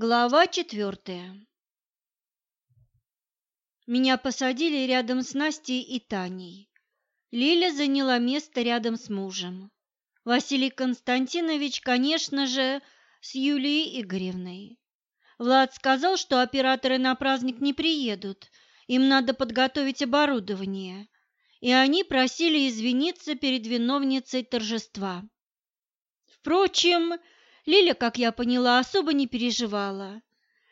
Глава четвертая Меня посадили рядом с Настей и Таней. Лиля заняла место рядом с мужем. Василий Константинович, конечно же, с Юлией Игоревной. Влад сказал, что операторы на праздник не приедут, им надо подготовить оборудование, и они просили извиниться перед виновницей торжества. Впрочем, Лиля, как я поняла, особо не переживала.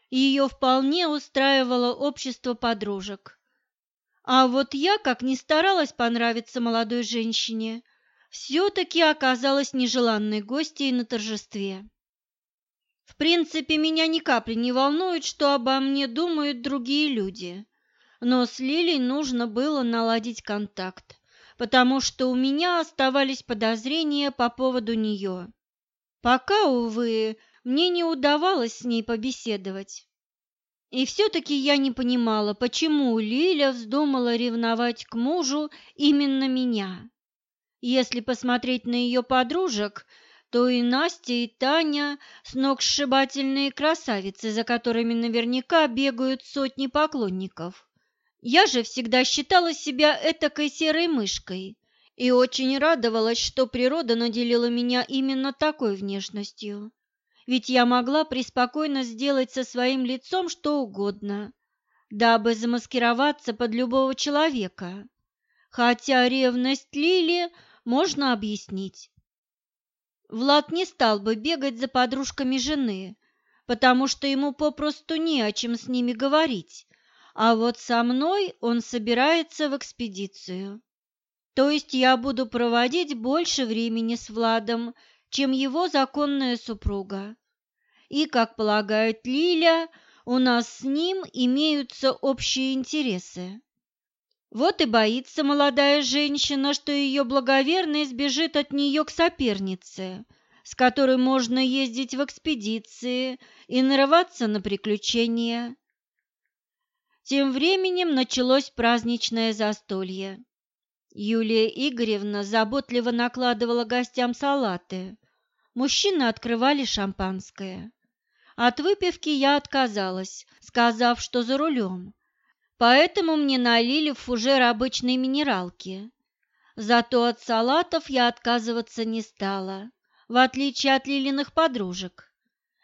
Ее вполне устраивало общество подружек. А вот я, как ни старалась понравиться молодой женщине, все-таки оказалась нежеланной гостьей на торжестве. В принципе, меня ни капли не волнует, что обо мне думают другие люди. Но с Лилей нужно было наладить контакт, потому что у меня оставались подозрения по поводу нее. Пока, увы, мне не удавалось с ней побеседовать. И все-таки я не понимала, почему Лиля вздумала ревновать к мужу именно меня. Если посмотреть на ее подружек, то и Настя, и Таня – сногсшибательные красавицы, за которыми наверняка бегают сотни поклонников. Я же всегда считала себя этакой серой мышкой, и очень радовалась, что природа наделила меня именно такой внешностью. Ведь я могла преспокойно сделать со своим лицом что угодно, дабы замаскироваться под любого человека. Хотя ревность Лили можно объяснить. Влад не стал бы бегать за подружками жены, потому что ему попросту не о чем с ними говорить, а вот со мной он собирается в экспедицию. То есть я буду проводить больше времени с Владом, чем его законная супруга. И, как полагает Лиля, у нас с ним имеются общие интересы. Вот и боится молодая женщина, что ее благоверный сбежит от нее к сопернице, с которой можно ездить в экспедиции и нарываться на приключения. Тем временем началось праздничное застолье. Юлия Игоревна заботливо накладывала гостям салаты. Мужчины открывали шампанское. От выпивки я отказалась, сказав, что за рулем. Поэтому мне налили в фужер обычной минералки. Зато от салатов я отказываться не стала, в отличие от Лилиных подружек.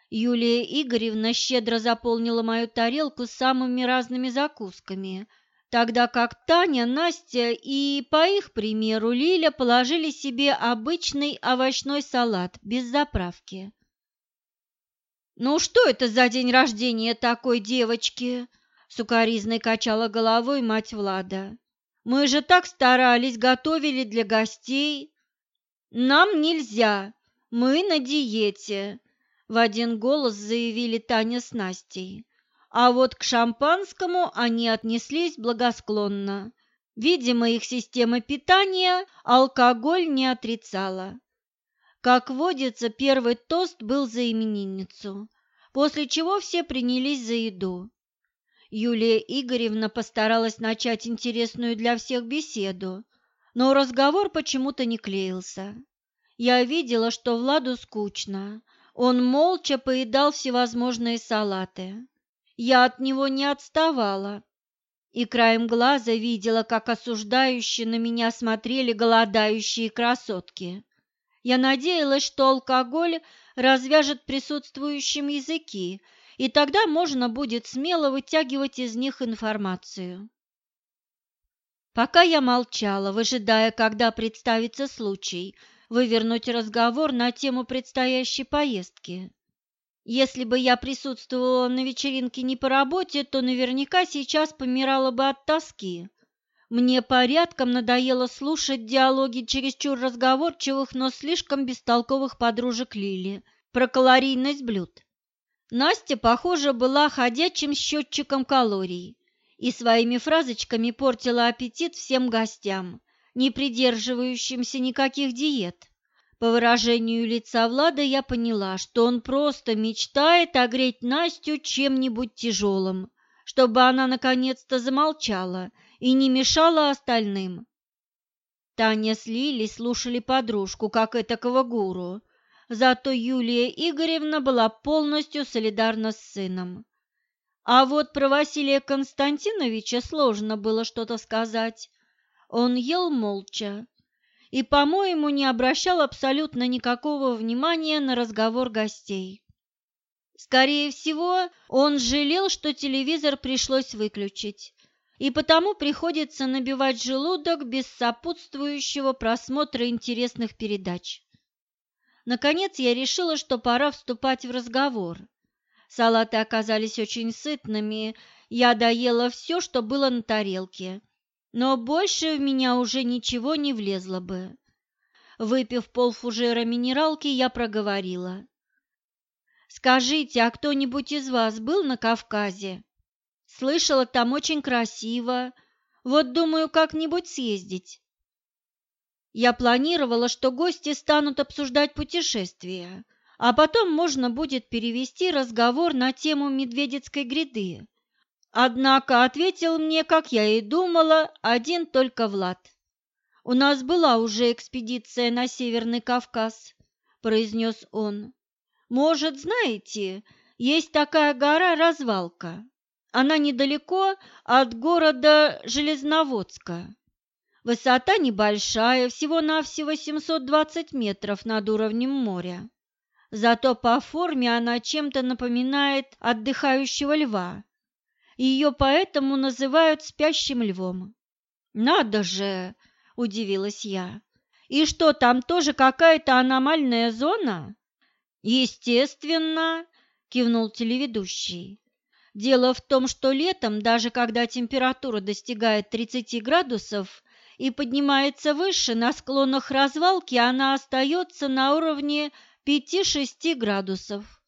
Юлия Игоревна щедро заполнила мою тарелку самыми разными закусками – тогда как Таня, Настя и, по их примеру, Лиля положили себе обычный овощной салат без заправки. «Ну что это за день рождения такой девочки?» — сукоризной качала головой мать Влада. «Мы же так старались, готовили для гостей». «Нам нельзя, мы на диете», — в один голос заявили Таня с Настей. А вот к шампанскому они отнеслись благосклонно. Видимо, их система питания алкоголь не отрицала. Как водится, первый тост был за именинницу, после чего все принялись за еду. Юлия Игоревна постаралась начать интересную для всех беседу, но разговор почему-то не клеился. Я видела, что Владу скучно. Он молча поедал всевозможные салаты. Я от него не отставала и краем глаза видела, как осуждающие на меня смотрели голодающие красотки. Я надеялась, что алкоголь развяжет присутствующим языки, и тогда можно будет смело вытягивать из них информацию. Пока я молчала, выжидая, когда представится случай, вывернуть разговор на тему предстоящей поездки. Если бы я присутствовала на вечеринке не по работе, то наверняка сейчас помирала бы от тоски. Мне порядком надоело слушать диалоги чересчур разговорчивых, но слишком бестолковых подружек Лили про калорийность блюд. Настя, похоже, была ходячим счетчиком калорий и своими фразочками портила аппетит всем гостям, не придерживающимся никаких диет. По выражению лица Влада я поняла, что он просто мечтает огреть Настю чем-нибудь тяжелым, чтобы она наконец-то замолчала и не мешала остальным. Таня с Лилей слушали подружку, как этакого гуру, зато Юлия Игоревна была полностью солидарна с сыном. А вот про Василия Константиновича сложно было что-то сказать. Он ел молча и, по-моему, не обращал абсолютно никакого внимания на разговор гостей. Скорее всего, он жалел, что телевизор пришлось выключить, и потому приходится набивать желудок без сопутствующего просмотра интересных передач. Наконец я решила, что пора вступать в разговор. Салаты оказались очень сытными, я доела все, что было на тарелке, но больше в меня уже ничего не влезло бы. Выпив полфужера минералки, я проговорила. «Скажите, а кто-нибудь из вас был на Кавказе?» «Слышала, там очень красиво. Вот думаю, как-нибудь съездить». Я планировала, что гости станут обсуждать путешествия, а потом можно будет перевести разговор на тему Медведецкой гряды. Однако ответил мне, как я и думала, один только Влад. «У нас была уже экспедиция на Северный Кавказ», – произнес он. «Может, знаете, есть такая гора Развалка. Она недалеко от города Железноводска. Высота небольшая, всего-навсего 720 метров над уровнем моря. Зато по форме она чем-то напоминает отдыхающего льва. Ее поэтому называют спящим львом. «Надо же!» – удивилась я. «И что, там тоже какая-то аномальная зона?» «Естественно!» – кивнул телеведущий. «Дело в том, что летом, даже когда температура достигает 30 градусов и поднимается выше, на склонах развалки она остается на уровне 5-6 градусов,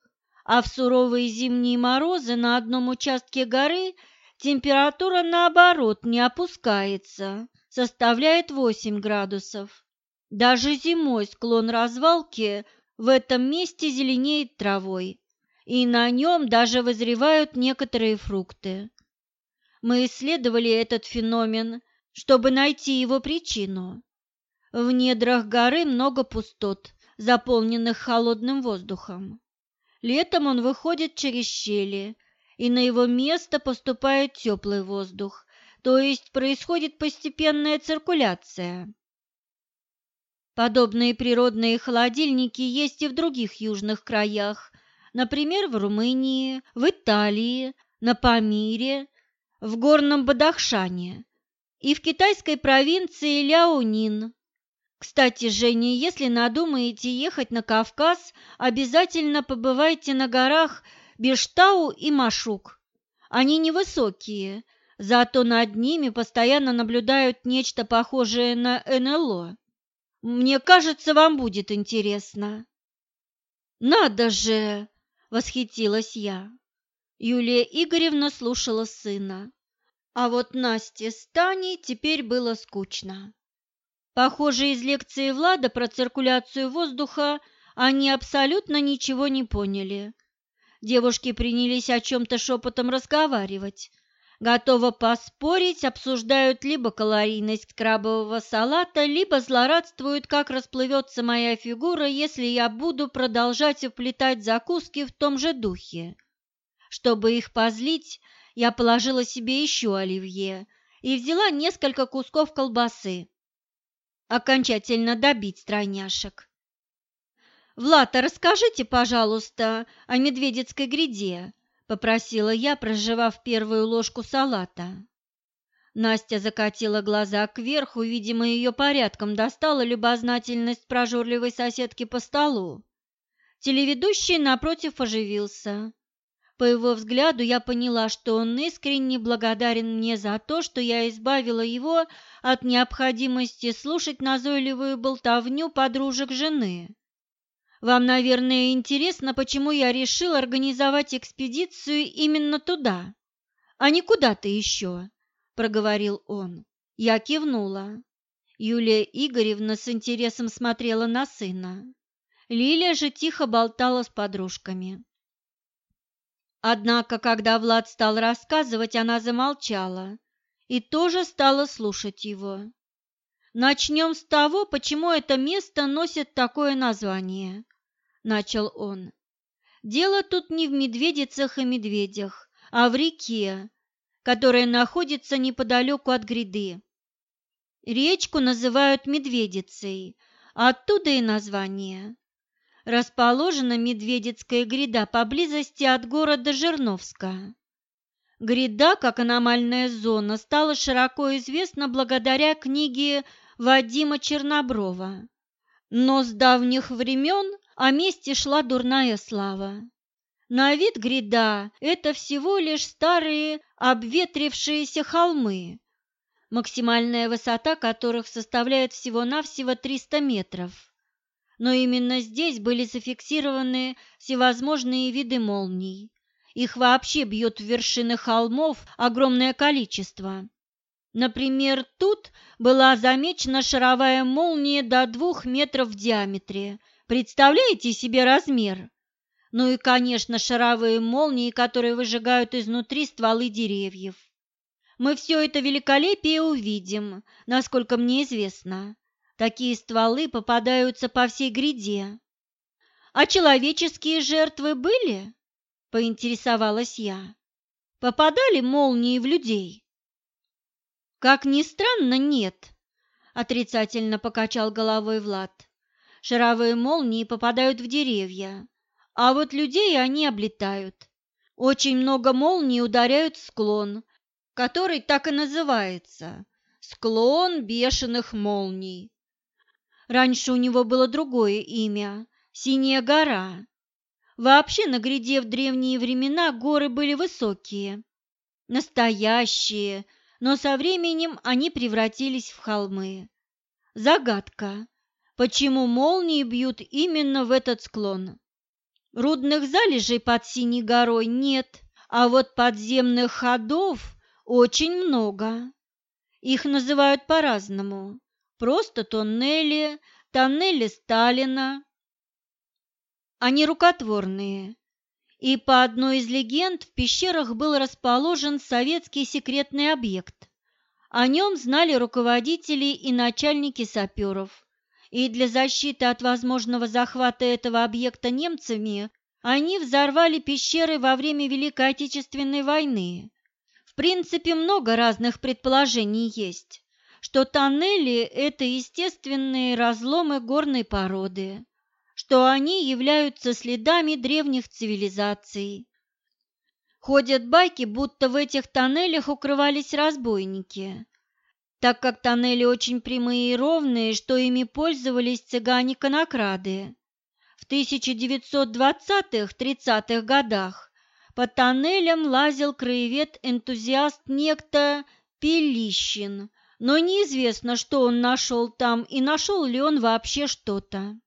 а в суровые зимние морозы на одном участке горы температура, наоборот, не опускается, составляет 8 градусов. Даже зимой склон развалки в этом месте зеленеет травой, и на нем даже вызревают некоторые фрукты. Мы исследовали этот феномен, чтобы найти его причину. В недрах горы много пустот, заполненных холодным воздухом. Летом он выходит через щели, и на его место поступает теплый воздух, то есть происходит постепенная циркуляция. Подобные природные холодильники есть и в других южных краях, например, в Румынии, в Италии, на Памире, в горном Бадахшане и в китайской провинции Ляонин. Кстати, Женя, если надумаете ехать на Кавказ, обязательно побывайте на горах Бештау и Машук. Они невысокие, зато над ними постоянно наблюдают нечто похожее на НЛО. Мне кажется, вам будет интересно. Надо же, восхитилась я. Юлия Игоревна слушала сына. А вот Насте с Таней теперь было скучно. Похоже, из лекции Влада про циркуляцию воздуха они абсолютно ничего не поняли. Девушки принялись о чем-то шепотом разговаривать. Готово поспорить, обсуждают либо калорийность крабового салата, либо злорадствуют, как расплывется моя фигура, если я буду продолжать вплетать закуски в том же духе. Чтобы их позлить, я положила себе еще оливье и взяла несколько кусков колбасы окончательно добить стройняшек. «Влад, а расскажите, пожалуйста, о медведецкой гряде», – попросила я, проживав первую ложку салата. Настя закатила глаза кверху, видимо, ее порядком достала любознательность прожорливой соседки по столу. Телеведущий напротив оживился. По его взгляду я поняла, что он искренне благодарен мне за то, что я избавила его от необходимости слушать назойливую болтовню подружек жены. Вам, наверное, интересно, почему я решил организовать экспедицию именно туда, а не куда-то еще, проговорил он. Я кивнула. Юлия Игоревна с интересом смотрела на сына. Лилия же тихо болтала с подружками. Однако, когда Влад стал рассказывать, она замолчала и тоже стала слушать его. Начнем с того, почему это место носит такое название. начал он. Дело тут не в медведицах и медведях, а в реке, которая находится неподалеку от гряды. Речку называют Медведицей, оттуда и название. Расположена Медведицкая гряда поблизости от города Жирновска. Гряда, как аномальная зона, стала широко известна благодаря книге Вадима Черноброва. Но с давних времен о месте шла дурная слава. На вид гряда – это всего лишь старые обветрившиеся холмы, максимальная высота которых составляет всего-навсего 300 метров. Но именно здесь были зафиксированы всевозможные виды молний. Их вообще бьет в вершины холмов огромное количество. Например, тут была замечена шаровая молния до двух метров в диаметре. Представляете себе размер? Ну и, конечно, шаровые молнии, которые выжигают изнутри стволы деревьев. Мы все это великолепие увидим, насколько мне известно. Такие стволы попадаются по всей гряде. А человеческие жертвы были? Поинтересовалась я. Попадали молнии в людей? Как ни странно, нет, отрицательно покачал головой Влад. Шаровые молнии попадают в деревья, а вот людей они облетают. Очень много молний ударяют в склон, который так и называется – «Склон бешеных молний». Раньше у него было другое имя – «Синяя гора». Вообще на гряде в древние времена горы были высокие, настоящие, но со временем они превратились в холмы. Загадка, почему молнии бьют именно в этот склон? Рудных залежей под Синей горой нет, а вот подземных ходов очень много. Их называют по-разному. Просто тоннели, тоннели Сталина. Они рукотворные. И по одной из легенд в пещерах был расположен советский секретный объект. О нем знали руководители и начальники саперов. И для защиты от возможного захвата этого объекта немцами они взорвали пещеры во время Великой Отечественной войны. В принципе, много разных предположений есть, что тоннели – это естественные разломы горной породы, что они являются следами древних цивилизаций. Ходят байки, будто в этих тоннелях укрывались разбойники, так как тоннели очень прямые и ровные, что ими пользовались цыгане-конокрады. В 1920-30-х годах по тоннелям лазил краевед-энтузиаст некто Пелищин, но неизвестно, что он нашел там и нашел ли он вообще что-то.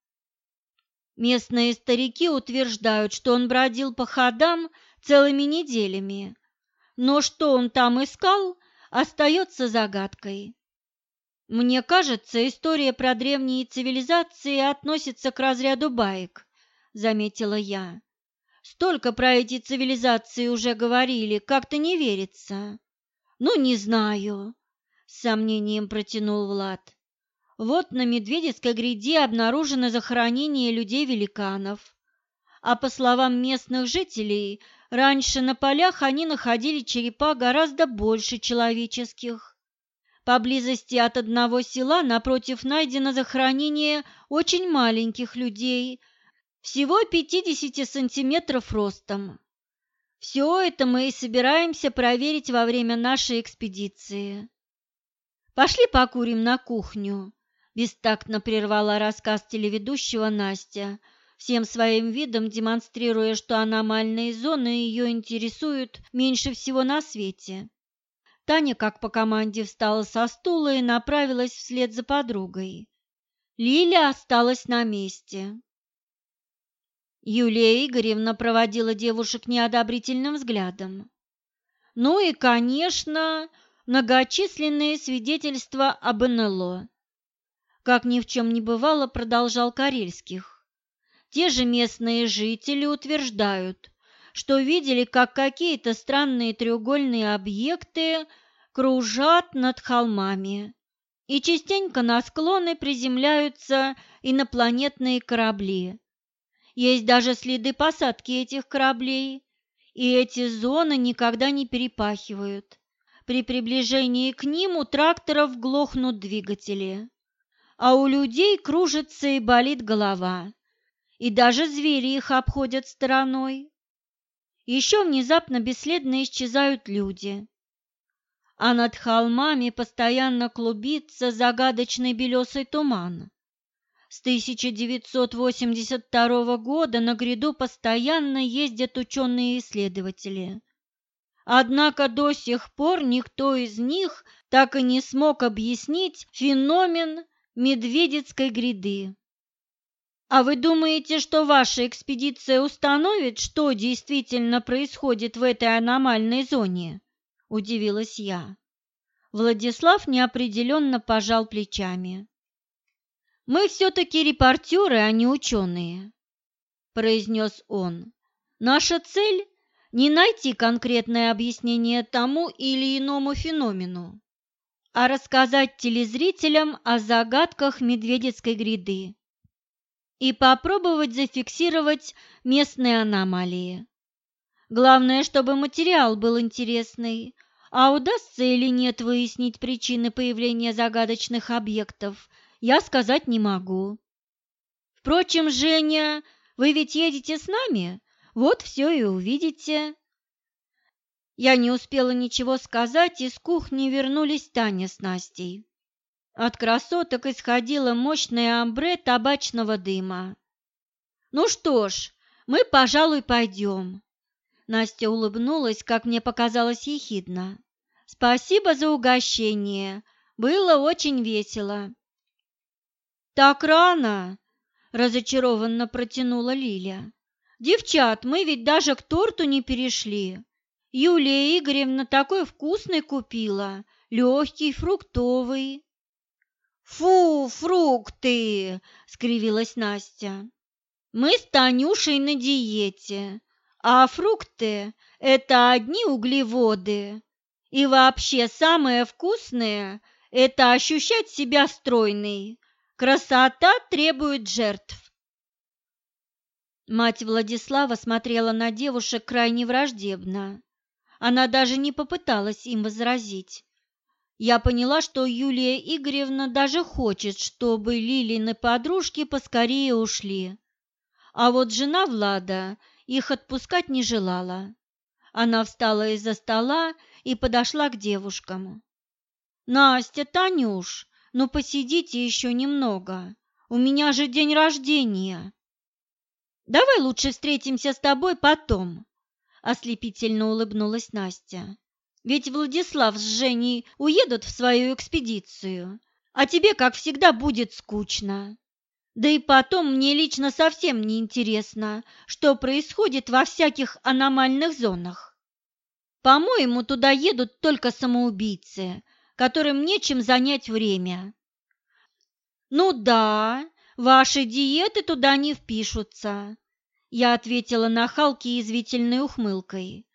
Местные старики утверждают, что он бродил по ходам целыми неделями, но что он там искал, остается загадкой. Мне кажется, история про древние цивилизации относится к разряду баек, заметила я. Столько про эти цивилизации уже говорили, как-то не верится. Ну, не знаю, с сомнением протянул Влад. Вот на Медведецкой гряде обнаружено захоронение людей-великанов. А по словам местных жителей, раньше на полях они находили черепа гораздо больше человеческих. Поблизости от одного села напротив найдено захоронение очень маленьких людей – всего 50 сантиметров ростом. Все это мы и собираемся проверить во время нашей экспедиции. Пошли покурим на кухню, бестактно прервала рассказ телеведущего Настя, всем своим видом демонстрируя, что аномальные зоны ее интересуют меньше всего на свете. Таня, как по команде, встала со стула и направилась вслед за подругой. Лиля осталась на месте. Юлия Игоревна проводила девушек неодобрительным взглядом. Ну и, конечно, многочисленные свидетельства об НЛО. Как ни в чем не бывало, продолжал Карельских. Те же местные жители утверждают, что видели, как какие-то странные треугольные объекты кружат над холмами, и частенько на склоны приземляются инопланетные корабли Есть даже следы посадки этих кораблей, и эти зоны никогда не перепахивают. При приближении к ним у тракторов глохнут двигатели, а у людей кружится и болит голова, и даже звери их обходят стороной. Еще внезапно бесследно исчезают люди, а над холмами постоянно клубится загадочный белесый туман. С 1982 года на гряду постоянно ездят ученые-исследователи. Однако до сих пор никто из них так и не смог объяснить феномен Медведицкой гряды. А вы думаете, что ваша экспедиция установит, что действительно происходит в этой аномальной зоне? Удивилась я. Владислав неопределенно пожал плечами. «Мы все-таки репортеры, а не ученые», – произнес он. «Наша цель – не найти конкретное объяснение тому или иному феномену, а рассказать телезрителям о загадках Медведецкой гряды и попробовать зафиксировать местные аномалии. Главное, чтобы материал был интересный, а удастся или нет выяснить причины появления загадочных объектов – я сказать не могу. Впрочем, Женя, вы ведь едете с нами? Вот все и увидите. Я не успела ничего сказать, из кухни вернулись Таня с Настей. От красоток исходило мощное амбре табачного дыма. «Ну что ж, мы, пожалуй, пойдем». Настя улыбнулась, как мне показалось, ехидно. «Спасибо за угощение, было очень весело». «Так рано!» – разочарованно протянула Лиля. «Девчат, мы ведь даже к торту не перешли. Юлия Игоревна такой вкусный купила, легкий, фруктовый». «Фу, фрукты!» – скривилась Настя. «Мы с Танюшей на диете, а фрукты – это одни углеводы. И вообще самое вкусное – это ощущать себя стройной, Красота требует жертв. Мать Владислава смотрела на девушек крайне враждебно. Она даже не попыталась им возразить. Я поняла, что Юлия Игоревна даже хочет, чтобы Лилины подружки поскорее ушли. А вот жена Влада их отпускать не желала. Она встала из-за стола и подошла к девушкам. «Настя, Танюш, но посидите еще немного. У меня же день рождения. Давай лучше встретимся с тобой потом, ослепительно улыбнулась Настя. Ведь Владислав с Женей уедут в свою экспедицию, а тебе, как всегда, будет скучно. Да и потом мне лично совсем не интересно, что происходит во всяких аномальных зонах. По-моему, туда едут только самоубийцы, которым нечем занять время. Ну да, ваши диеты туда не впишутся, я ответила на Халке извительной ухмылкой.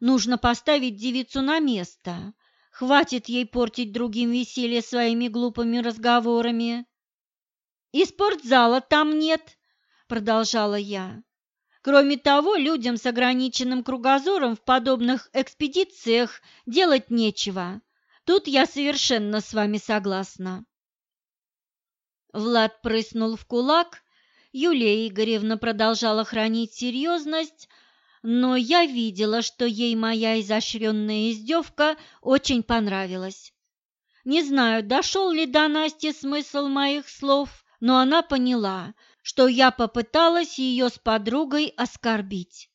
Нужно поставить девицу на место. Хватит ей портить другим веселье своими глупыми разговорами. И спортзала там нет, продолжала я. Кроме того, людям с ограниченным кругозором в подобных экспедициях делать нечего. Тут я совершенно с вами согласна. Влад прыснул в кулак, Юлия Игоревна продолжала хранить серьезность, но я видела, что ей моя изощренная издевка очень понравилась. Не знаю, дошел ли до Насти смысл моих слов, но она поняла, что я попыталась ее с подругой оскорбить.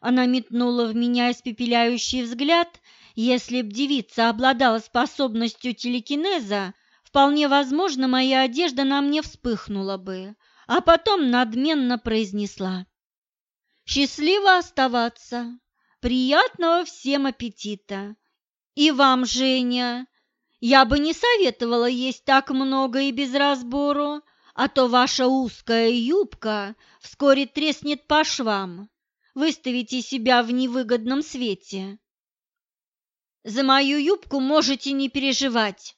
Она метнула в меня испепеляющий взгляд если б девица обладала способностью телекинеза, вполне возможно, моя одежда на мне вспыхнула бы, а потом надменно произнесла. «Счастливо оставаться! Приятного всем аппетита! И вам, Женя! Я бы не советовала есть так много и без разбору, а то ваша узкая юбка вскоре треснет по швам. Выставите себя в невыгодном свете. «За мою юбку можете не переживать», –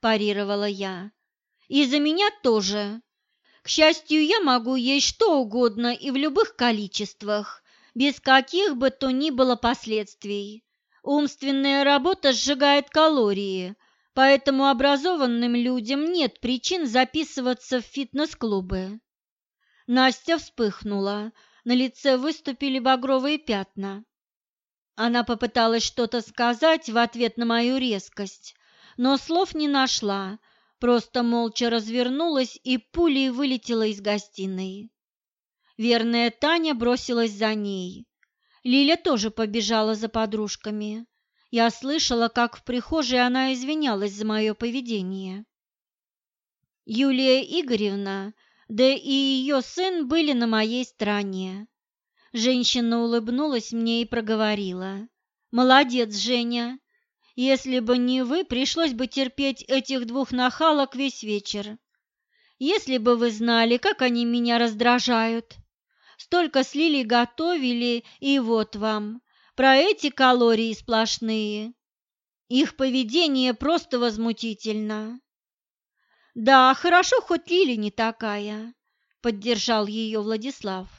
парировала я. «И за меня тоже. К счастью, я могу есть что угодно и в любых количествах, без каких бы то ни было последствий. Умственная работа сжигает калории, поэтому образованным людям нет причин записываться в фитнес-клубы. Настя вспыхнула, на лице выступили багровые пятна. Она попыталась что-то сказать в ответ на мою резкость, но слов не нашла, просто молча развернулась и пулей вылетела из гостиной. Верная Таня бросилась за ней. Лиля тоже побежала за подружками. Я слышала, как в прихожей она извинялась за мое поведение. Юлия Игоревна, да и ее сын были на моей стороне. Женщина улыбнулась мне и проговорила. «Молодец, Женя. Если бы не вы, пришлось бы терпеть этих двух нахалок весь вечер. Если бы вы знали, как они меня раздражают. Столько с Лилей готовили, и вот вам. Про эти калории сплошные. Их поведение просто возмутительно». «Да, хорошо, хоть Лили не такая», — поддержал ее Владислав.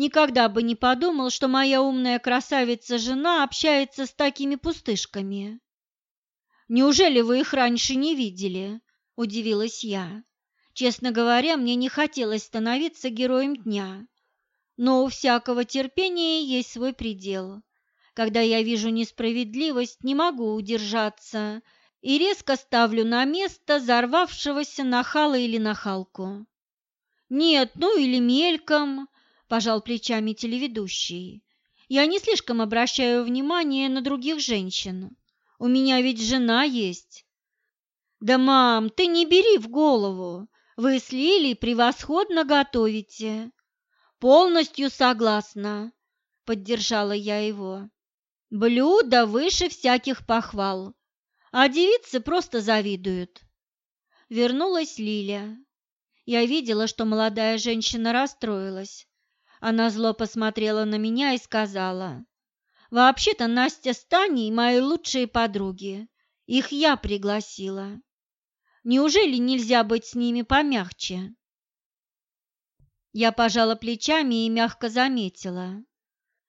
Никогда бы не подумал, что моя умная красавица-жена общается с такими пустышками. Неужели вы их раньше не видели? Удивилась я. Честно говоря, мне не хотелось становиться героем дня. Но у всякого терпения есть свой предел. Когда я вижу несправедливость, не могу удержаться и резко ставлю на место взорвавшегося нахала или нахалку. Нет, ну или мельком, пожал плечами телеведущий. Я не слишком обращаю внимание на других женщин. У меня ведь жена есть. Да, мам, ты не бери в голову. Вы с Лилей превосходно готовите. Полностью согласна, поддержала я его. Блюдо выше всяких похвал, а девицы просто завидуют. Вернулась Лиля. Я видела, что молодая женщина расстроилась. Она зло посмотрела на меня и сказала, «Вообще-то Настя с Таней мои лучшие подруги. Их я пригласила. Неужели нельзя быть с ними помягче?» Я пожала плечами и мягко заметила.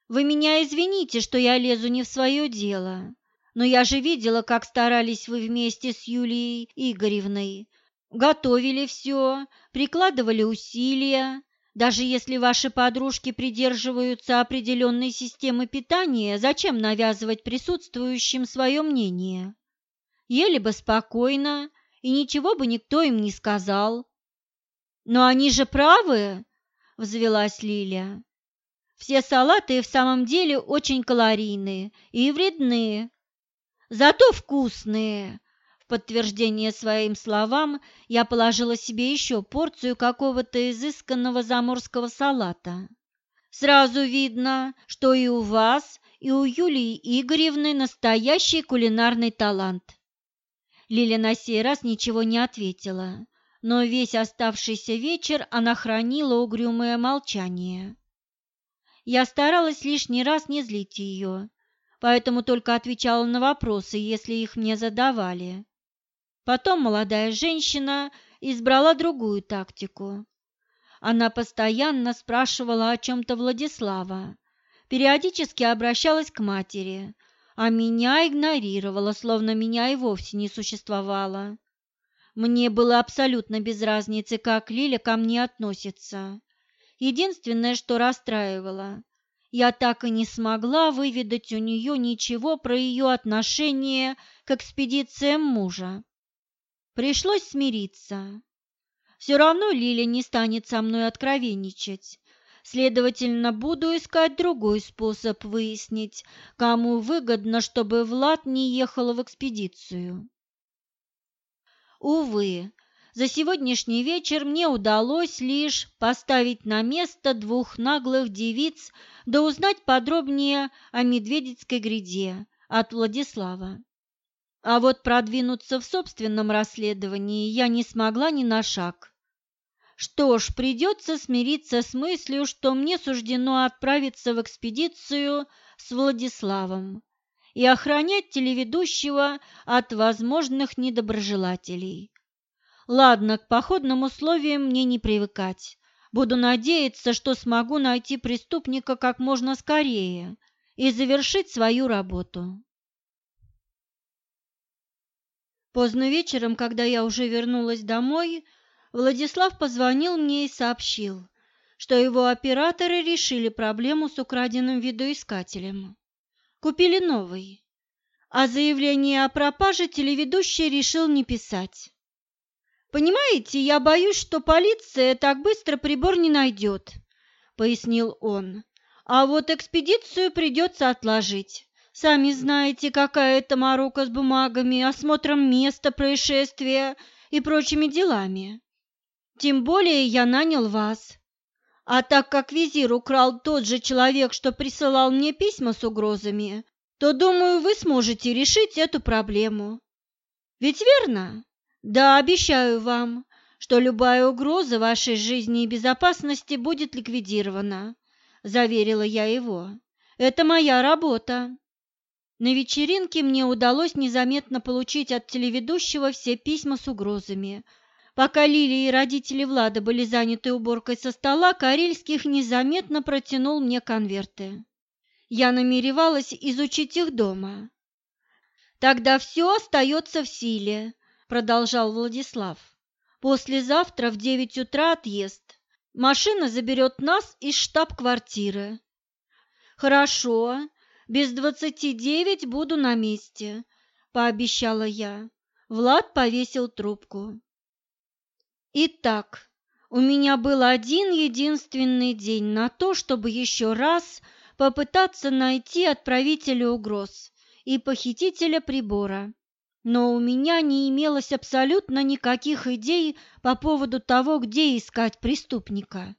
«Вы меня извините, что я лезу не в свое дело, но я же видела, как старались вы вместе с Юлией Игоревной. Готовили все, прикладывали усилия, даже если ваши подружки придерживаются определенной системы питания, зачем навязывать присутствующим свое мнение? Ели бы спокойно, и ничего бы никто им не сказал. «Но они же правы!» – взвелась Лиля. «Все салаты в самом деле очень калорийные и вредные, зато вкусные!» Подтверждение своим словам я положила себе еще порцию какого-то изысканного заморского салата. Сразу видно, что и у вас, и у Юлии Игоревны настоящий кулинарный талант. Лиля на сей раз ничего не ответила, но весь оставшийся вечер она хранила угрюмое молчание. Я старалась лишний раз не злить ее, поэтому только отвечала на вопросы, если их мне задавали. Потом молодая женщина избрала другую тактику. Она постоянно спрашивала о чем-то Владислава, периодически обращалась к матери, а меня игнорировала, словно меня и вовсе не существовало. Мне было абсолютно без разницы, как Лиля ко мне относится. Единственное, что расстраивало, я так и не смогла выведать у нее ничего про ее отношение к экспедициям мужа. Пришлось смириться. Все равно Лиля не станет со мной откровенничать. Следовательно, буду искать другой способ выяснить, кому выгодно, чтобы Влад не ехал в экспедицию. Увы, за сегодняшний вечер мне удалось лишь поставить на место двух наглых девиц да узнать подробнее о Медведицкой гряде от Владислава. А вот продвинуться в собственном расследовании я не смогла ни на шаг. Что ж, придется смириться с мыслью, что мне суждено отправиться в экспедицию с Владиславом и охранять телеведущего от возможных недоброжелателей. Ладно, к походным условиям мне не привыкать. Буду надеяться, что смогу найти преступника как можно скорее и завершить свою работу. Поздно вечером, когда я уже вернулась домой, Владислав позвонил мне и сообщил, что его операторы решили проблему с украденным видоискателем. Купили новый, а заявление о пропаже телеведущий решил не писать. «Понимаете, я боюсь, что полиция так быстро прибор не найдет», — пояснил он. «А вот экспедицию придется отложить. Сами знаете, какая это морока с бумагами, осмотром места происшествия и прочими делами. Тем более я нанял вас. А так как визир украл тот же человек, что присылал мне письма с угрозами, то, думаю, вы сможете решить эту проблему. Ведь верно? Да, обещаю вам, что любая угроза вашей жизни и безопасности будет ликвидирована, заверила я его. Это моя работа. На вечеринке мне удалось незаметно получить от телеведущего все письма с угрозами. Пока Лилия и родители Влада были заняты уборкой со стола, Карельских незаметно протянул мне конверты. Я намеревалась изучить их дома. «Тогда все остается в силе», — продолжал Владислав. «Послезавтра в девять утра отъезд. Машина заберет нас из штаб-квартиры». «Хорошо, без двадцати девять буду на месте, пообещала я. Влад повесил трубку. Итак, у меня был один единственный день на то, чтобы еще раз попытаться найти отправителя угроз и похитителя прибора. Но у меня не имелось абсолютно никаких идей по поводу того, где искать преступника.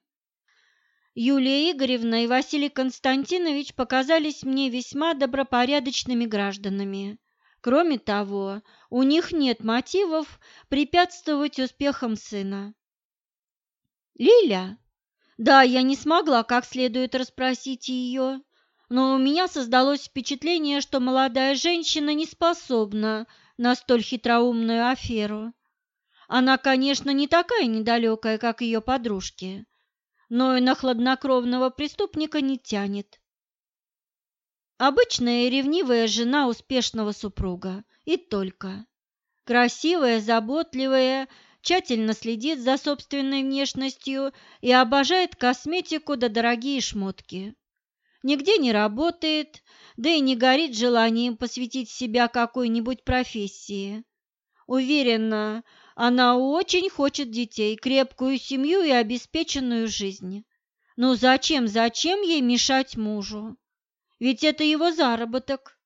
Юлия Игоревна и Василий Константинович показались мне весьма добропорядочными гражданами. Кроме того, у них нет мотивов препятствовать успехам сына. Лиля? Да, я не смогла как следует расспросить ее, но у меня создалось впечатление, что молодая женщина не способна на столь хитроумную аферу. Она, конечно, не такая недалекая, как ее подружки, но и на хладнокровного преступника не тянет. Обычная ревнивая жена успешного супруга, и только. Красивая, заботливая, тщательно следит за собственной внешностью и обожает косметику да дорогие шмотки. Нигде не работает, да и не горит желанием посвятить себя какой-нибудь профессии. Уверена, она очень хочет детей, крепкую семью и обеспеченную жизнь. Но зачем, зачем ей мешать мужу? Ведь это его заработок.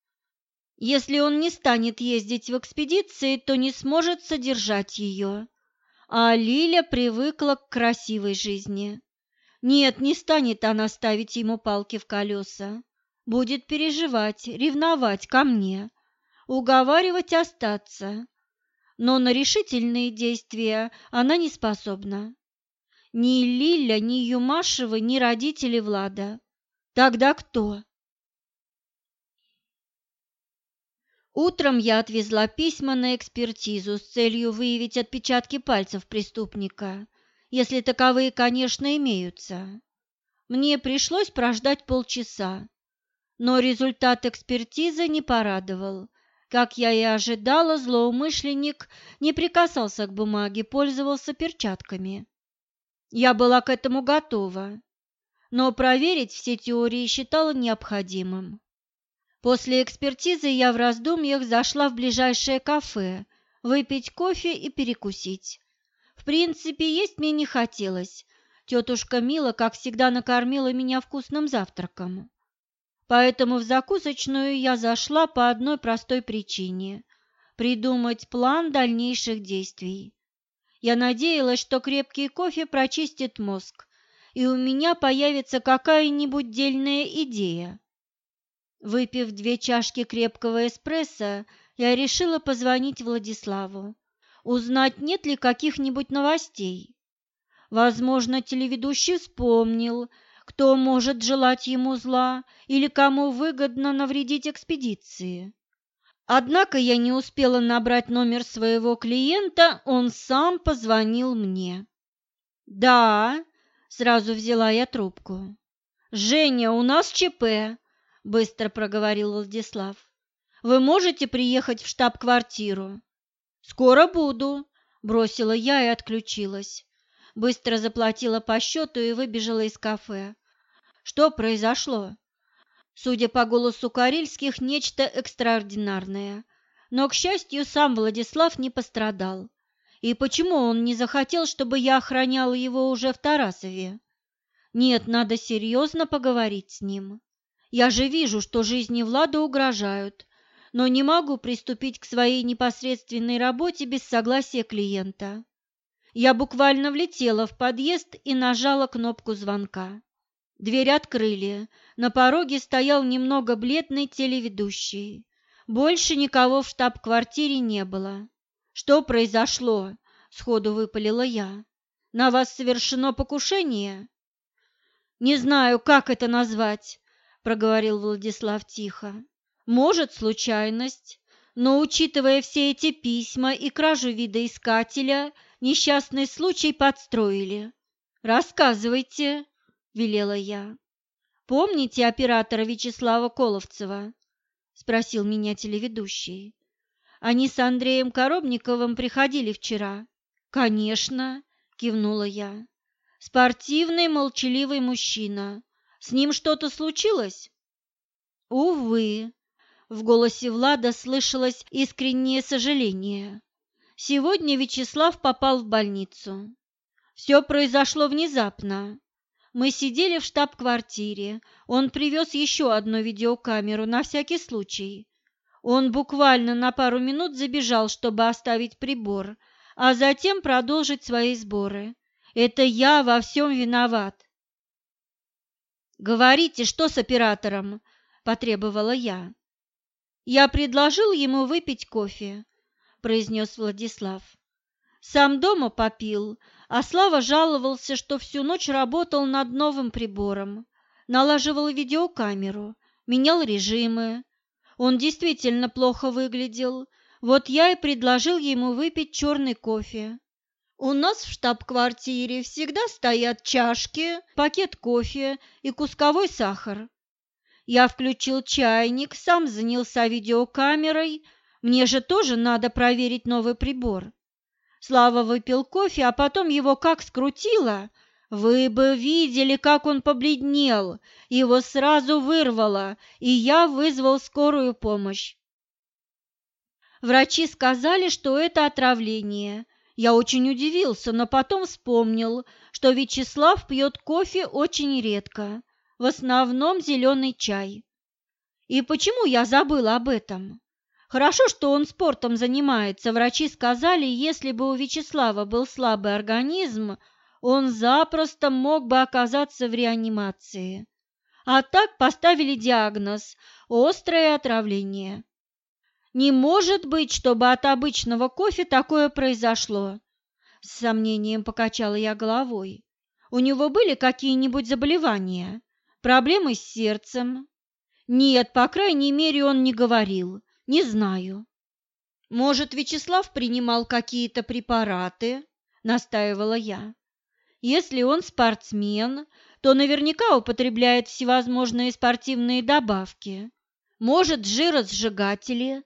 Если он не станет ездить в экспедиции, то не сможет содержать ее. А Лиля привыкла к красивой жизни. Нет, не станет она ставить ему палки в колеса. Будет переживать, ревновать ко мне, уговаривать остаться но на решительные действия она не способна. Ни Лиля, ни Юмашева, ни родители Влада. Тогда кто? Утром я отвезла письма на экспертизу с целью выявить отпечатки пальцев преступника, если таковые, конечно, имеются. Мне пришлось прождать полчаса, но результат экспертизы не порадовал, как я и ожидала, злоумышленник не прикасался к бумаге, пользовался перчатками. Я была к этому готова, но проверить все теории считала необходимым. После экспертизы я в раздумьях зашла в ближайшее кафе выпить кофе и перекусить. В принципе, есть мне не хотелось. Тетушка Мила, как всегда, накормила меня вкусным завтраком. Поэтому в закусочную я зашла по одной простой причине – придумать план дальнейших действий. Я надеялась, что крепкий кофе прочистит мозг, и у меня появится какая-нибудь дельная идея. Выпив две чашки крепкого эспрессо, я решила позвонить Владиславу, узнать, нет ли каких-нибудь новостей. Возможно, телеведущий вспомнил – кто может желать ему зла или кому выгодно навредить экспедиции. Однако я не успела набрать номер своего клиента, он сам позвонил мне. «Да», — сразу взяла я трубку. «Женя, у нас ЧП», — быстро проговорил Владислав. «Вы можете приехать в штаб-квартиру?» «Скоро буду», — бросила я и отключилась. Быстро заплатила по счету и выбежала из кафе. Что произошло? Судя по голосу Карельских, нечто экстраординарное. Но, к счастью, сам Владислав не пострадал. И почему он не захотел, чтобы я охраняла его уже в Тарасове? Нет, надо серьезно поговорить с ним. Я же вижу, что жизни Влада угрожают, но не могу приступить к своей непосредственной работе без согласия клиента. Я буквально влетела в подъезд и нажала кнопку звонка. Дверь открыли. На пороге стоял немного бледный телеведущий. Больше никого в штаб-квартире не было. «Что произошло?» – сходу выпалила я. «На вас совершено покушение?» «Не знаю, как это назвать», – проговорил Владислав тихо. «Может, случайность, но, учитывая все эти письма и кражу видоискателя, несчастный случай подстроили. Рассказывайте, велела я. Помните оператора Вячеслава Коловцева? спросил меня телеведущий. Они с Андреем Коробниковым приходили вчера. Конечно, кивнула я. Спортивный, молчаливый мужчина. С ним что-то случилось? Увы, в голосе Влада слышалось искреннее сожаление. Сегодня Вячеслав попал в больницу. Все произошло внезапно. Мы сидели в штаб-квартире. Он привез еще одну видеокамеру на всякий случай. Он буквально на пару минут забежал, чтобы оставить прибор, а затем продолжить свои сборы. Это я во всем виноват. «Говорите, что с оператором?» – потребовала я. Я предложил ему выпить кофе произнес Владислав. Сам дома попил, а Слава жаловался, что всю ночь работал над новым прибором, налаживал видеокамеру, менял режимы. Он действительно плохо выглядел, вот я и предложил ему выпить черный кофе. У нас в штаб-квартире всегда стоят чашки, пакет кофе и кусковой сахар. Я включил чайник, сам занялся видеокамерой, мне же тоже надо проверить новый прибор. Слава выпил кофе, а потом его как скрутило. Вы бы видели, как он побледнел. Его сразу вырвало, и я вызвал скорую помощь. Врачи сказали, что это отравление. Я очень удивился, но потом вспомнил, что Вячеслав пьет кофе очень редко, в основном зеленый чай. И почему я забыл об этом? Хорошо, что он спортом занимается. Врачи сказали, если бы у Вячеслава был слабый организм, он запросто мог бы оказаться в реанимации. А так поставили диагноз – острое отравление. Не может быть, чтобы от обычного кофе такое произошло. С сомнением покачала я головой. У него были какие-нибудь заболевания? Проблемы с сердцем? Нет, по крайней мере, он не говорил. Не знаю. Может, Вячеслав принимал какие-то препараты, настаивала я. Если он спортсмен, то наверняка употребляет всевозможные спортивные добавки. Может, жиросжигатели.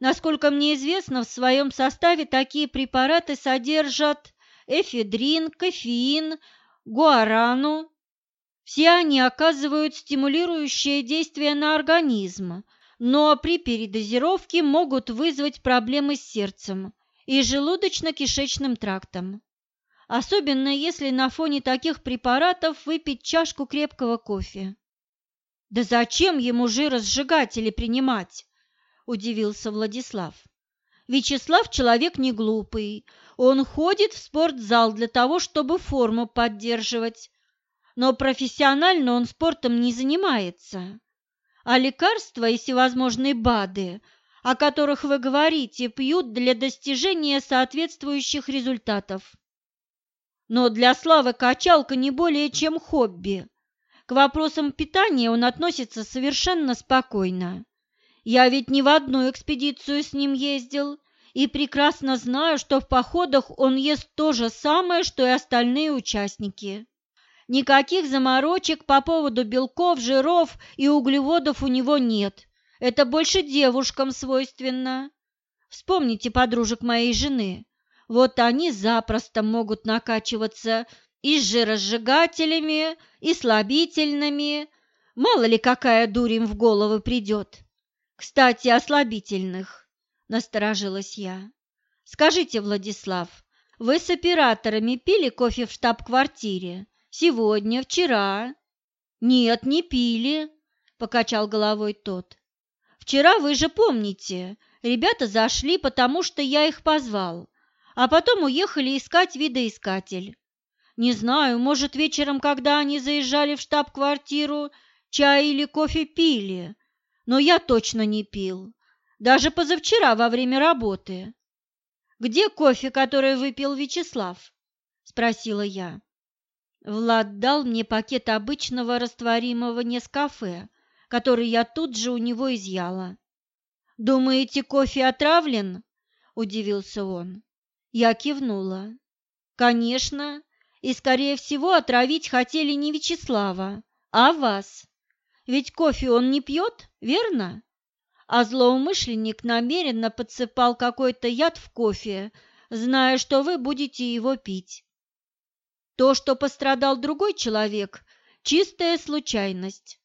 Насколько мне известно, в своем составе такие препараты содержат эфедрин, кофеин, гуарану. Все они оказывают стимулирующее действие на организм, но при передозировке могут вызвать проблемы с сердцем и желудочно-кишечным трактом. Особенно если на фоне таких препаратов выпить чашку крепкого кофе. «Да зачем ему жиросжигатели принимать?» – удивился Владислав. «Вячеслав человек не глупый, он ходит в спортзал для того, чтобы форму поддерживать, но профессионально он спортом не занимается. А лекарства и всевозможные БАДы, о которых вы говорите, пьют для достижения соответствующих результатов. Но для Славы качалка не более чем хобби. К вопросам питания он относится совершенно спокойно. Я ведь ни в одну экспедицию с ним ездил и прекрасно знаю, что в походах он ест то же самое, что и остальные участники. Никаких заморочек по поводу белков, жиров и углеводов у него нет. Это больше девушкам свойственно. Вспомните подружек моей жены. Вот они запросто могут накачиваться и жиросжигателями, и слабительными. Мало ли какая дурь им в голову придет. Кстати, о слабительных, насторожилась я. Скажите, Владислав, вы с операторами пили кофе в штаб-квартире? Сегодня, вчера? Нет, не пили, покачал головой тот. Вчера вы же помните, ребята зашли, потому что я их позвал, а потом уехали искать видоискатель. Не знаю, может, вечером, когда они заезжали в штаб-квартиру, чай или кофе пили, но я точно не пил, даже позавчера во время работы. «Где кофе, который выпил Вячеслав?» – спросила я. Влад дал мне пакет обычного растворимого Нескафе, который я тут же у него изъяла. «Думаете, кофе отравлен?» – удивился он. Я кивнула. «Конечно, и, скорее всего, отравить хотели не Вячеслава, а вас. Ведь кофе он не пьет, верно? А злоумышленник намеренно подсыпал какой-то яд в кофе, зная, что вы будете его пить. То, что пострадал другой человек, чистая случайность.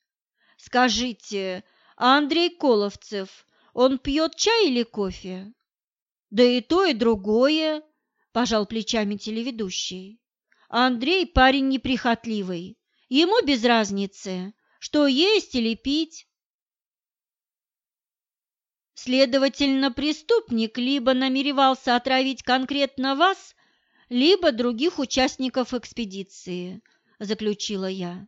Скажите, а Андрей Коловцев, он пьет чай или кофе? Да и то, и другое, пожал плечами телеведущий. Андрей парень неприхотливый, ему без разницы, что есть или пить. Следовательно, преступник либо намеревался отравить конкретно вас, либо других участников экспедиции, заключила я.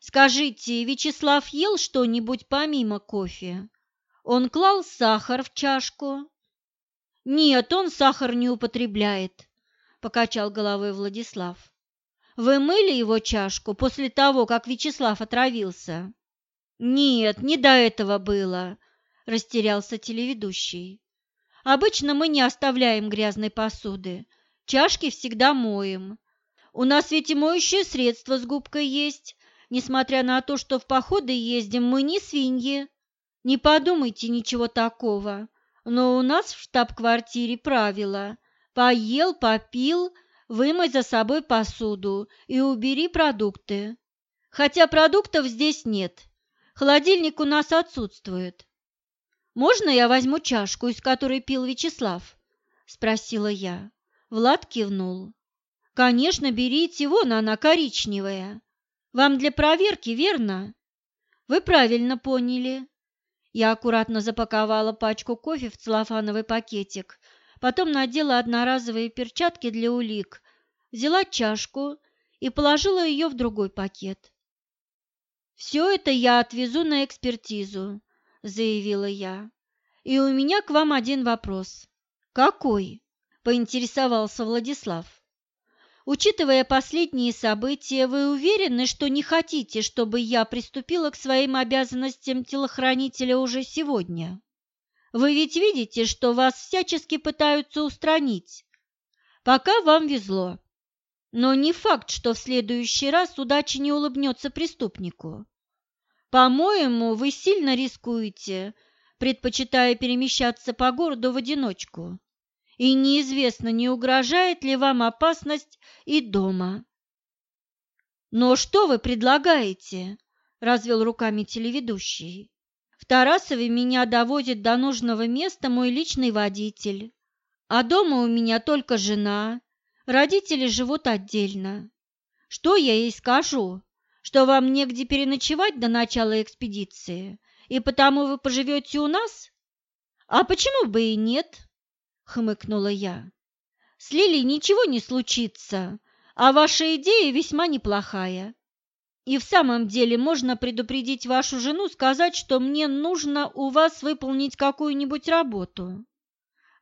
Скажите, Вячеслав ел что-нибудь помимо кофе? Он клал сахар в чашку? Нет, он сахар не употребляет, покачал головой Владислав. Вы мыли его чашку после того, как Вячеслав отравился? Нет, не до этого было, растерялся телеведущий. Обычно мы не оставляем грязной посуды. Чашки всегда моем. У нас ведь и моющее средство с губкой есть. Несмотря на то, что в походы ездим, мы не свиньи. Не подумайте ничего такого. Но у нас в штаб-квартире правило. Поел, попил, вымой за собой посуду и убери продукты. Хотя продуктов здесь нет. Холодильник у нас отсутствует. «Можно я возьму чашку, из которой пил Вячеслав?» – спросила я. Влад кивнул. «Конечно, берите, вон она коричневая. Вам для проверки, верно?» «Вы правильно поняли». Я аккуратно запаковала пачку кофе в целлофановый пакетик, потом надела одноразовые перчатки для улик, взяла чашку и положила ее в другой пакет. «Все это я отвезу на экспертизу», – заявила я. «И у меня к вам один вопрос». «Какой?» – поинтересовался Владислав. «Учитывая последние события, вы уверены, что не хотите, чтобы я приступила к своим обязанностям телохранителя уже сегодня? Вы ведь видите, что вас всячески пытаются устранить. Пока вам везло. Но не факт, что в следующий раз удача не улыбнется преступнику. По-моему, вы сильно рискуете, предпочитая перемещаться по городу в одиночку и неизвестно, не угрожает ли вам опасность и дома. «Но что вы предлагаете?» – развел руками телеведущий. «В Тарасове меня доводит до нужного места мой личный водитель, а дома у меня только жена, родители живут отдельно. Что я ей скажу? Что вам негде переночевать до начала экспедиции, и потому вы поживете у нас? А почему бы и нет?» Хмыкнула я. С Лилей ничего не случится, а ваша идея весьма неплохая. И в самом деле можно предупредить вашу жену, сказать, что мне нужно у вас выполнить какую-нибудь работу.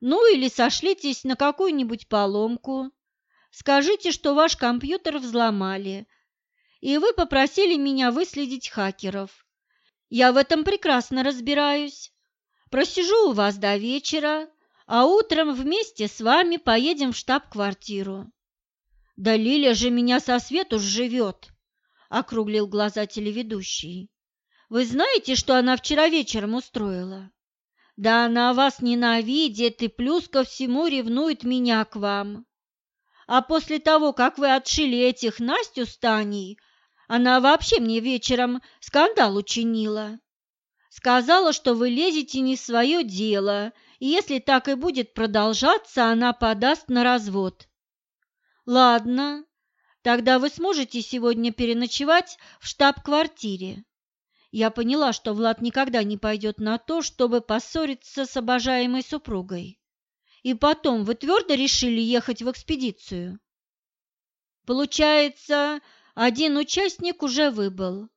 Ну или сошлитесь на какую-нибудь поломку. Скажите, что ваш компьютер взломали, и вы попросили меня выследить хакеров. Я в этом прекрасно разбираюсь. Просижу у вас до вечера, а утром вместе с вами поедем в штаб-квартиру. Да Лиля же меня со свету живет, округлил глаза телеведущий. Вы знаете, что она вчера вечером устроила? Да она вас ненавидит и плюс ко всему ревнует меня к вам. А после того, как вы отшили этих Настю с Таней, она вообще мне вечером скандал учинила. Сказала, что вы лезете не в свое дело, и если так и будет продолжаться, она подаст на развод. Ладно, тогда вы сможете сегодня переночевать в штаб-квартире. Я поняла, что Влад никогда не пойдет на то, чтобы поссориться с обожаемой супругой. И потом, вы твердо решили ехать в экспедицию? Получается, один участник уже выбыл.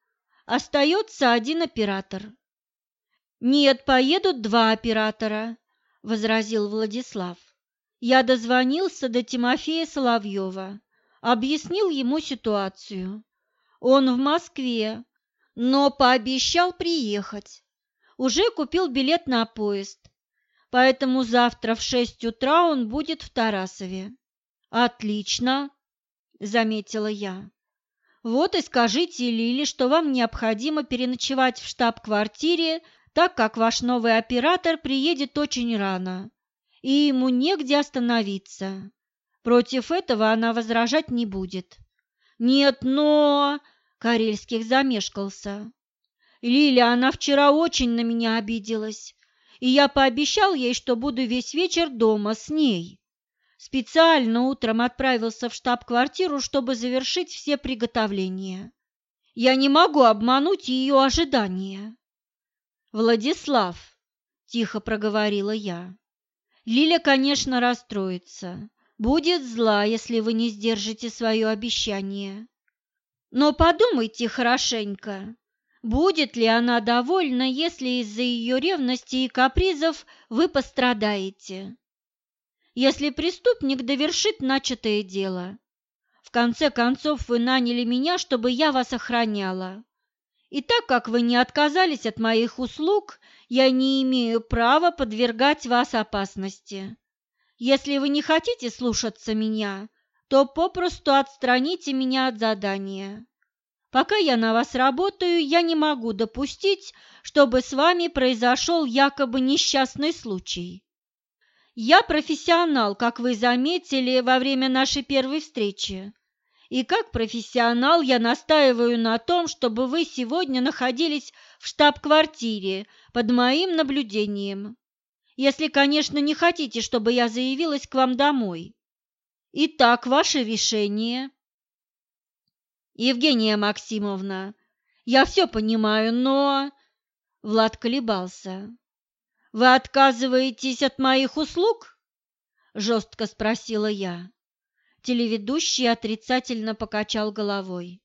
Остается один оператор. Нет, поедут два оператора, возразил Владислав. Я дозвонился до Тимофея Соловьева, объяснил ему ситуацию. Он в Москве, но пообещал приехать. Уже купил билет на поезд, поэтому завтра в шесть утра он будет в Тарасове. Отлично, заметила я. Вот и скажите Лиле, что вам необходимо переночевать в штаб-квартире, так как ваш новый оператор приедет очень рано, и ему негде остановиться. Против этого она возражать не будет. Нет, но Карельских замешкался. Лиля, она вчера очень на меня обиделась, и я пообещал ей, что буду весь вечер дома с ней. Специально утром отправился в штаб-квартиру, чтобы завершить все приготовления. Я не могу обмануть ее ожидания. Владислав, тихо проговорила я. Лиля, конечно, расстроится. Будет зла, если вы не сдержите свое обещание. Но подумайте хорошенько, будет ли она довольна, если из-за ее ревности и капризов вы пострадаете. Если преступник довершит начатое дело. В конце концов, вы наняли меня, чтобы я вас охраняла. И так как вы не отказались от моих услуг, я не имею права подвергать вас опасности. Если вы не хотите слушаться меня, то попросту отстраните меня от задания. Пока я на вас работаю, я не могу допустить, чтобы с вами произошел якобы несчастный случай. Я профессионал, как вы заметили во время нашей первой встречи. И как профессионал я настаиваю на том, чтобы вы сегодня находились в штаб-квартире под моим наблюдением. Если, конечно, не хотите, чтобы я заявилась к вам домой. Итак, ваше решение. Евгения Максимовна, я все понимаю, но... Влад колебался. Вы отказываетесь от моих услуг? Жестко спросила я. Телеведущий отрицательно покачал головой.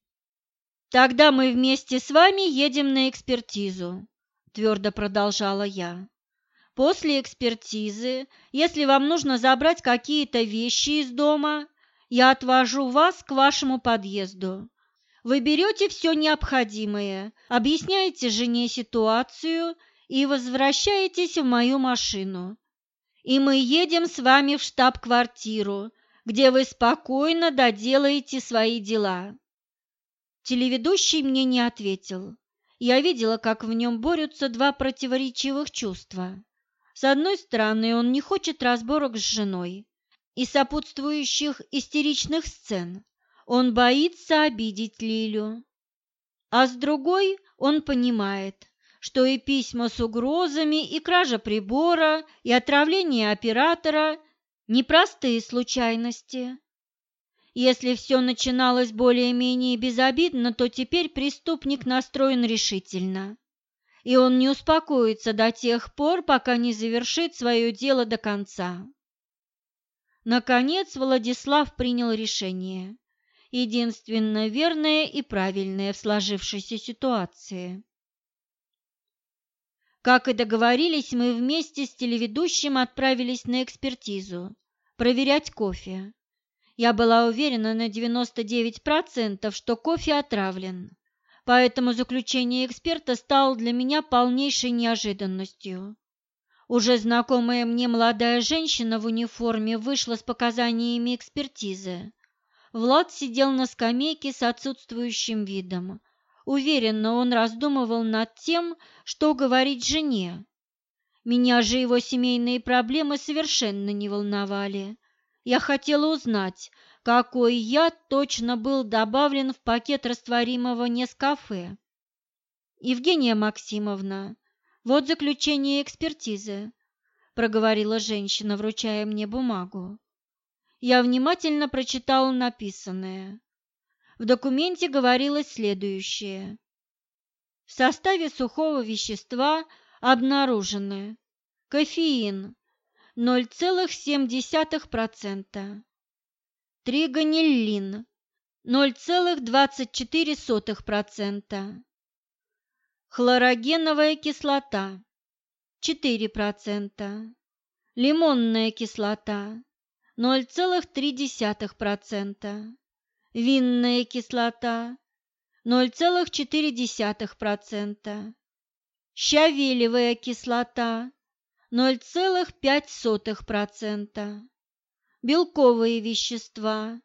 Тогда мы вместе с вами едем на экспертизу, твердо продолжала я. После экспертизы, если вам нужно забрать какие-то вещи из дома, я отвожу вас к вашему подъезду. Вы берете все необходимое, объясняете жене ситуацию и возвращаетесь в мою машину. И мы едем с вами в штаб-квартиру, где вы спокойно доделаете свои дела. Телеведущий мне не ответил. Я видела, как в нем борются два противоречивых чувства. С одной стороны, он не хочет разборок с женой и сопутствующих истеричных сцен. Он боится обидеть Лилю. А с другой, он понимает, что и письма с угрозами, и кража прибора, и отравление оператора – непростые случайности. Если все начиналось более-менее безобидно, то теперь преступник настроен решительно и он не успокоится до тех пор, пока не завершит свое дело до конца. Наконец Владислав принял решение, единственно верное и правильное в сложившейся ситуации. Как и договорились, мы вместе с телеведущим отправились на экспертизу, проверять кофе. Я была уверена на 99%, что кофе отравлен поэтому заключение эксперта стало для меня полнейшей неожиданностью. Уже знакомая мне молодая женщина в униформе вышла с показаниями экспертизы. Влад сидел на скамейке с отсутствующим видом. Уверенно он раздумывал над тем, что говорить жене. Меня же его семейные проблемы совершенно не волновали. Я хотела узнать, какой яд точно был добавлен в пакет растворимого Нескафе. Евгения Максимовна, вот заключение экспертизы, проговорила женщина, вручая мне бумагу. Я внимательно прочитала написанное. В документе говорилось следующее. В составе сухого вещества обнаружены кофеин 0,7%, тригониллин 0,24%, хлорогеновая кислота 4%, лимонная кислота 0,3%, винная кислота 0,4%, щавелевая кислота 0,05%, белковые вещества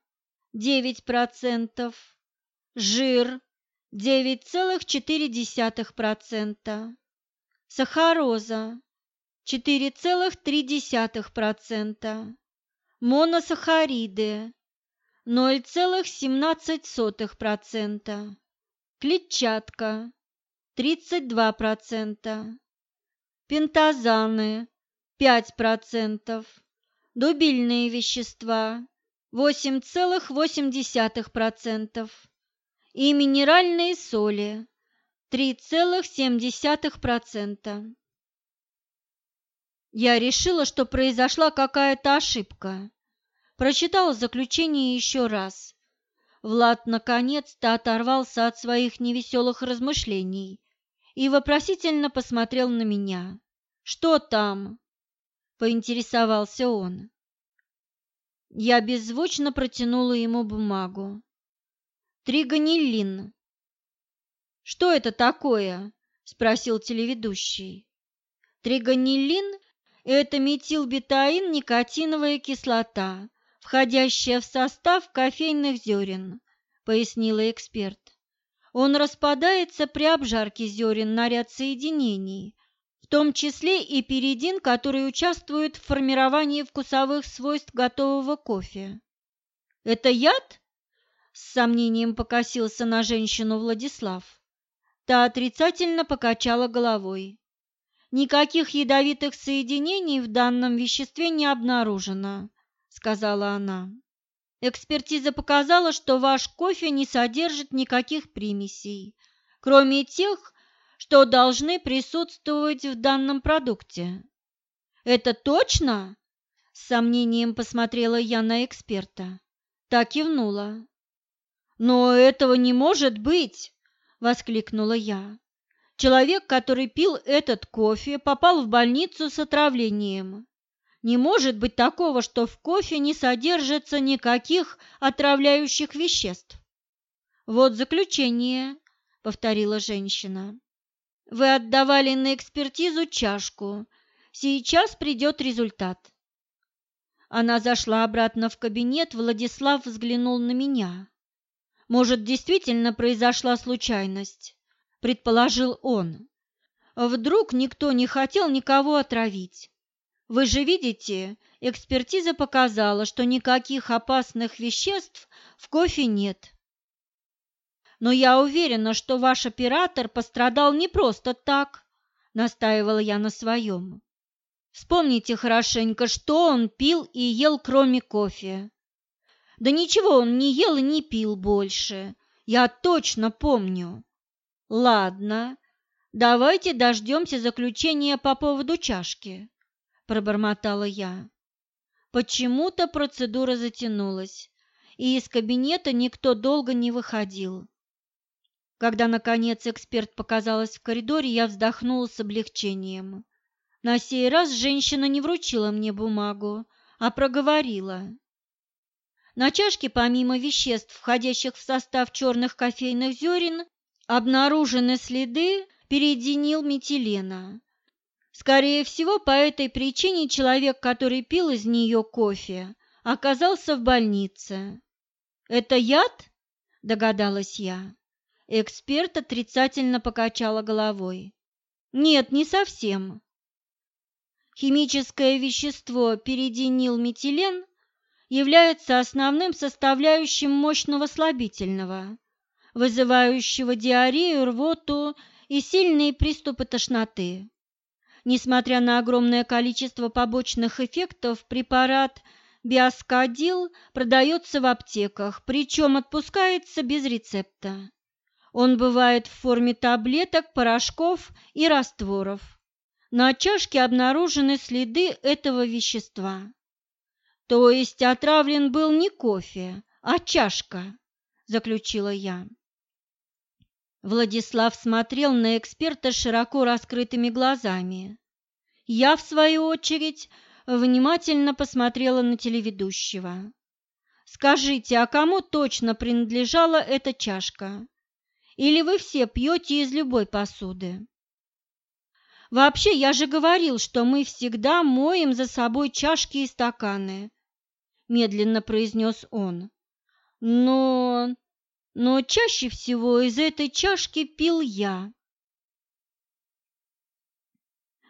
9%, жир 9,4%, сахароза 4,3%, моносахариды 0,17%, клетчатка 32%, пентазаны 5%, дубильные вещества 8,8% и минеральные соли 3,7%. Я решила, что произошла какая-то ошибка. Прочитала заключение еще раз. Влад наконец-то оторвался от своих невеселых размышлений и вопросительно посмотрел на меня. «Что там?» – поинтересовался он. Я беззвучно протянула ему бумагу. «Тригониллин». «Что это такое?» – спросил телеведущий. «Тригониллин – это метилбетаин никотиновая кислота, входящая в состав кофейных зерен», – пояснила эксперт. «Он распадается при обжарке зерен на ряд соединений, том числе и перидин, который участвует в формировании вкусовых свойств готового кофе. «Это яд?» – с сомнением покосился на женщину Владислав. Та отрицательно покачала головой. «Никаких ядовитых соединений в данном веществе не обнаружено», – сказала она. «Экспертиза показала, что ваш кофе не содержит никаких примесей, кроме тех, что должны присутствовать в данном продукте. Это точно? С сомнением посмотрела я на эксперта. Так кивнула. Но этого не может быть, воскликнула я. Человек, который пил этот кофе, попал в больницу с отравлением. Не может быть такого, что в кофе не содержится никаких отравляющих веществ. Вот заключение, повторила женщина. Вы отдавали на экспертизу чашку. Сейчас придет результат. Она зашла обратно в кабинет, Владислав взглянул на меня. Может, действительно произошла случайность, предположил он. Вдруг никто не хотел никого отравить. Вы же видите, экспертиза показала, что никаких опасных веществ в кофе нет но я уверена, что ваш оператор пострадал не просто так, настаивала я на своем. Вспомните хорошенько, что он пил и ел, кроме кофе. Да ничего он не ел и не пил больше, я точно помню. Ладно, давайте дождемся заключения по поводу чашки, пробормотала я. Почему-то процедура затянулась, и из кабинета никто долго не выходил. Когда, наконец, эксперт показалась в коридоре, я вздохнула с облегчением. На сей раз женщина не вручила мне бумагу, а проговорила. На чашке, помимо веществ, входящих в состав черных кофейных зерен, обнаружены следы перединил метилена. Скорее всего, по этой причине человек, который пил из нее кофе, оказался в больнице. «Это яд?» – догадалась я. Эксперт отрицательно покачала головой. «Нет, не совсем. Химическое вещество перидинилметилен является основным составляющим мощного слабительного, вызывающего диарею, рвоту и сильные приступы тошноты. Несмотря на огромное количество побочных эффектов, препарат биоскадил продается в аптеках, причем отпускается без рецепта. Он бывает в форме таблеток, порошков и растворов. На чашке обнаружены следы этого вещества. То есть отравлен был не кофе, а чашка, заключила я. Владислав смотрел на эксперта широко раскрытыми глазами. Я, в свою очередь, внимательно посмотрела на телеведущего. «Скажите, а кому точно принадлежала эта чашка? Или вы все пьете из любой посуды?» «Вообще, я же говорил, что мы всегда моем за собой чашки и стаканы», – медленно произнес он. «Но но чаще всего из этой чашки пил я.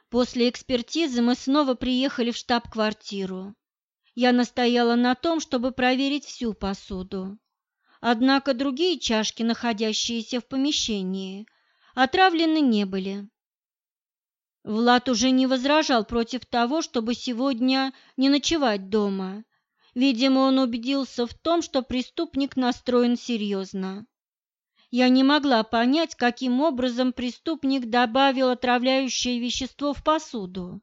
После экспертизы мы снова приехали в штаб-квартиру. Я настояла на том, чтобы проверить всю посуду. Однако другие чашки, находящиеся в помещении, отравлены не были. Влад уже не возражал против того, чтобы сегодня не ночевать дома, Видимо, он убедился в том, что преступник настроен серьезно. Я не могла понять, каким образом преступник добавил отравляющее вещество в посуду.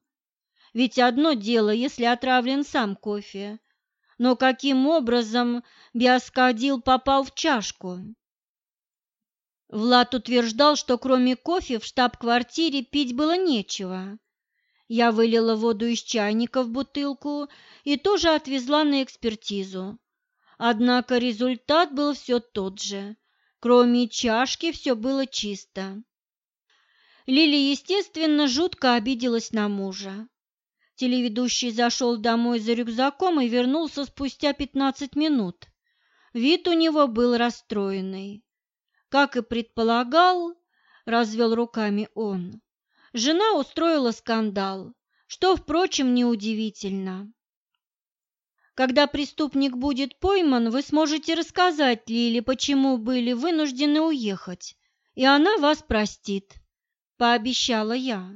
Ведь одно дело, если отравлен сам кофе, но каким образом биоскадил попал в чашку? Влад утверждал, что кроме кофе в штаб-квартире пить было нечего, я вылила воду из чайника в бутылку и тоже отвезла на экспертизу. Однако результат был все тот же. Кроме чашки все было чисто. Лили, естественно, жутко обиделась на мужа. Телеведущий зашел домой за рюкзаком и вернулся спустя пятнадцать минут. Вид у него был расстроенный. Как и предполагал, развел руками он. Жена устроила скандал, что, впрочем, неудивительно. Когда преступник будет пойман, вы сможете рассказать Лиле, почему были вынуждены уехать, и она вас простит, пообещала я.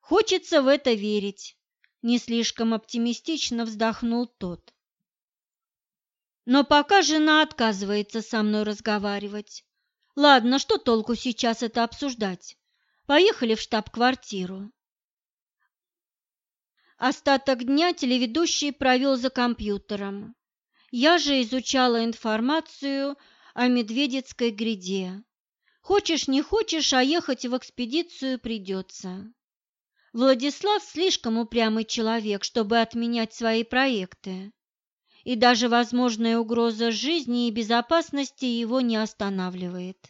Хочется в это верить, не слишком оптимистично вздохнул тот. Но пока жена отказывается со мной разговаривать. Ладно, что толку сейчас это обсуждать? Поехали в штаб-квартиру. Остаток дня телеведущий провел за компьютером. Я же изучала информацию о Медведецкой гряде. Хочешь, не хочешь, а ехать в экспедицию придется. Владислав слишком упрямый человек, чтобы отменять свои проекты. И даже возможная угроза жизни и безопасности его не останавливает.